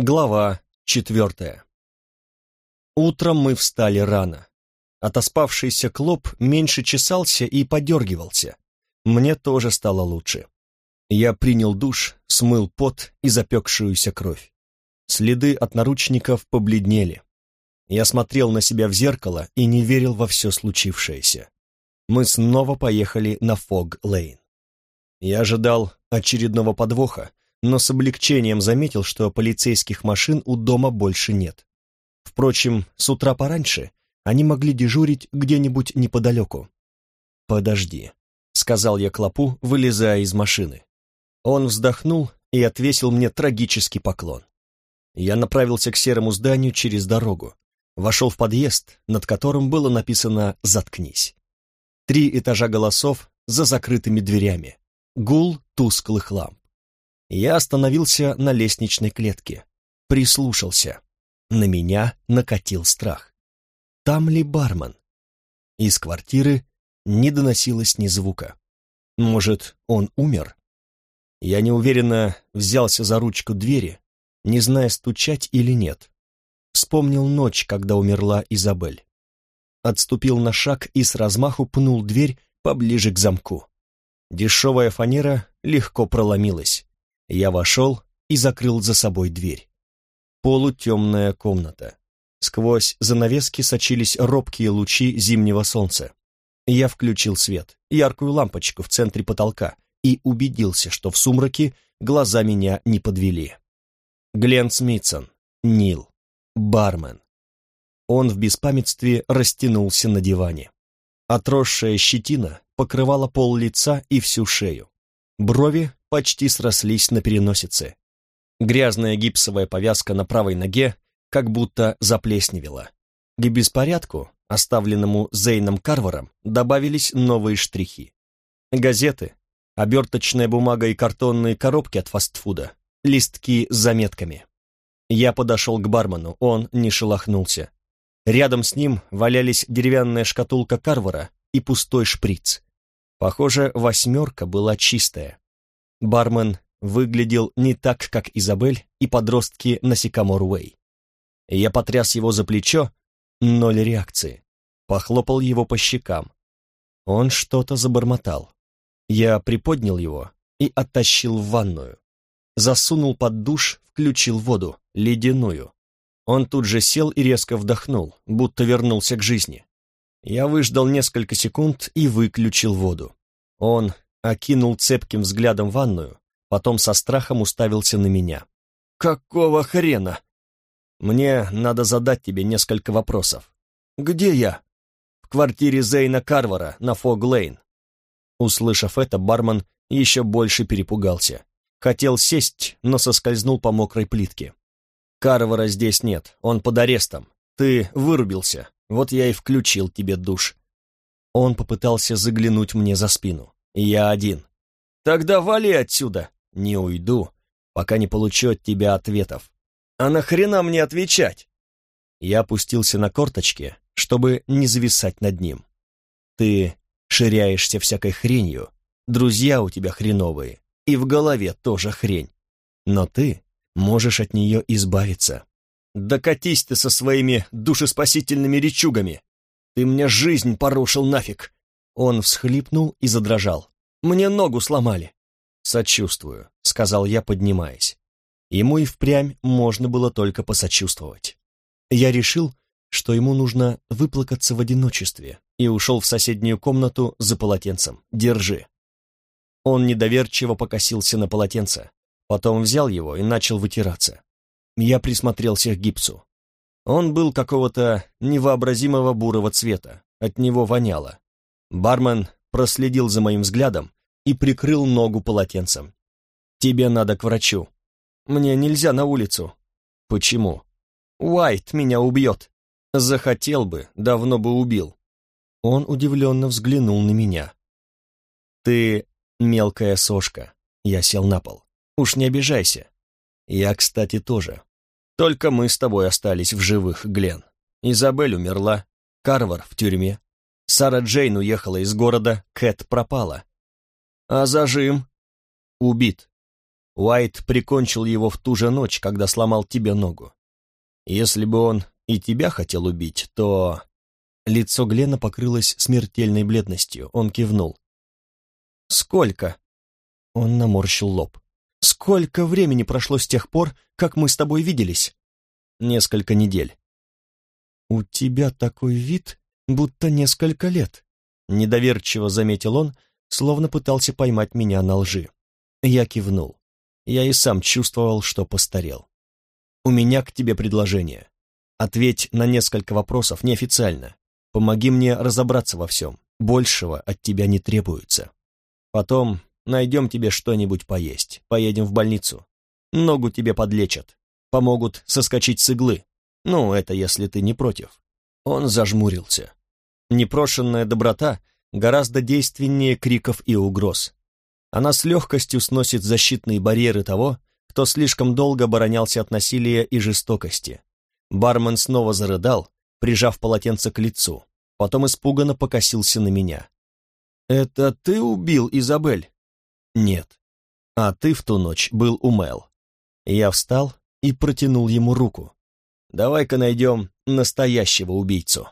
Глава четвертая. Утром мы встали рано. Отоспавшийся клоп меньше чесался и подергивался. Мне тоже стало лучше. Я принял душ, смыл пот и запекшуюся кровь. Следы от наручников побледнели. Я смотрел на себя в зеркало и не верил во все случившееся. Мы снова поехали на Фог-Лейн. Я ожидал очередного подвоха, но с облегчением заметил, что полицейских машин у дома больше нет. Впрочем, с утра пораньше они могли дежурить где-нибудь неподалеку. «Подожди», — сказал я Клопу, вылезая из машины. Он вздохнул и отвесил мне трагический поклон. Я направился к серому зданию через дорогу, вошел в подъезд, над которым было написано «Заткнись». Три этажа голосов за закрытыми дверями, гул тусклых ламп. Я остановился на лестничной клетке, прислушался. На меня накатил страх. Там ли бармен? Из квартиры не доносилось ни звука. Может, он умер? Я неуверенно взялся за ручку двери, не зная, стучать или нет. Вспомнил ночь, когда умерла Изабель. Отступил на шаг и с размаху пнул дверь поближе к замку. Дешевая фанера легко проломилась. Я вошел и закрыл за собой дверь. Полутемная комната. Сквозь занавески сочились робкие лучи зимнего солнца. Я включил свет, яркую лампочку в центре потолка, и убедился, что в сумраке глаза меня не подвели. Глен Смитсон, Нил, бармен. Он в беспамятстве растянулся на диване. Отросшая щетина покрывала пол лица и всю шею. Брови почти срослись на переносице. Грязная гипсовая повязка на правой ноге как будто заплесневела. К беспорядку, оставленному Зейном Карваром, добавились новые штрихи. Газеты, оберточная бумага и картонные коробки от фастфуда, листки с заметками. Я подошел к бармену, он не шелохнулся. Рядом с ним валялись деревянная шкатулка Карвара и пустой шприц. Похоже, восьмерка была чистая. Бармен выглядел не так, как Изабель и подростки на Сикамор-Уэй. Я потряс его за плечо, ноль реакции. Похлопал его по щекам. Он что-то забормотал. Я приподнял его и оттащил в ванную. Засунул под душ, включил воду, ледяную. Он тут же сел и резко вдохнул, будто вернулся к жизни. Я выждал несколько секунд и выключил воду. Он окинул цепким взглядом ванную, потом со страхом уставился на меня. «Какого хрена?» «Мне надо задать тебе несколько вопросов». «Где я?» «В квартире Зейна Карвара на Фог-Лейн». Услышав это, бармен еще больше перепугался. Хотел сесть, но соскользнул по мокрой плитке. «Карвара здесь нет, он под арестом. Ты вырубился, вот я и включил тебе душ». Он попытался заглянуть мне за спину. Я один. Тогда вали отсюда. Не уйду, пока не получу от тебя ответов. А нахрена мне отвечать? Я опустился на корточки, чтобы не зависать над ним. Ты ширяешься всякой хренью, друзья у тебя хреновые, и в голове тоже хрень. Но ты можешь от нее избавиться. Да катись ты со своими душеспасительными речугами. Ты мне жизнь порушил нафиг. Он всхлипнул и задрожал. «Мне ногу сломали». «Сочувствую», — сказал я, поднимаясь. Ему и впрямь можно было только посочувствовать. Я решил, что ему нужно выплакаться в одиночестве, и ушел в соседнюю комнату за полотенцем. «Держи». Он недоверчиво покосился на полотенце, потом взял его и начал вытираться. Я присмотрелся к гипсу. Он был какого-то невообразимого бурого цвета, от него воняло. Бармен проследил за моим взглядом и прикрыл ногу полотенцем. «Тебе надо к врачу. Мне нельзя на улицу». «Почему?» «Уайт меня убьет». «Захотел бы, давно бы убил». Он удивленно взглянул на меня. «Ты мелкая сошка». Я сел на пол. «Уж не обижайся». «Я, кстати, тоже. Только мы с тобой остались в живых, Глен. Изабель умерла, Карвар в тюрьме. Сара Джейн уехала из города, Кэт пропала. А зажим? Убит. Уайт прикончил его в ту же ночь, когда сломал тебе ногу. Если бы он и тебя хотел убить, то...» Лицо Глена покрылось смертельной бледностью. Он кивнул. «Сколько?» Он наморщил лоб. «Сколько времени прошло с тех пор, как мы с тобой виделись?» «Несколько недель». «У тебя такой вид, будто несколько лет», — недоверчиво заметил он, словно пытался поймать меня на лжи. Я кивнул. Я и сам чувствовал, что постарел. «У меня к тебе предложение. Ответь на несколько вопросов неофициально. Помоги мне разобраться во всем. Большего от тебя не требуется. Потом найдем тебе что-нибудь поесть. Поедем в больницу. Ногу тебе подлечат. Помогут соскочить с иглы. Ну, это если ты не против». Он зажмурился. Непрошенная доброта гораздо действеннее криков и угроз. Она с легкостью сносит защитные барьеры того, кто слишком долго оборонялся от насилия и жестокости. Бармен снова зарыдал, прижав полотенце к лицу, потом испуганно покосился на меня. «Это ты убил Изабель?» «Нет. А ты в ту ночь был у Мел». Я встал и протянул ему руку. «Давай-ка найдем настоящего убийцу».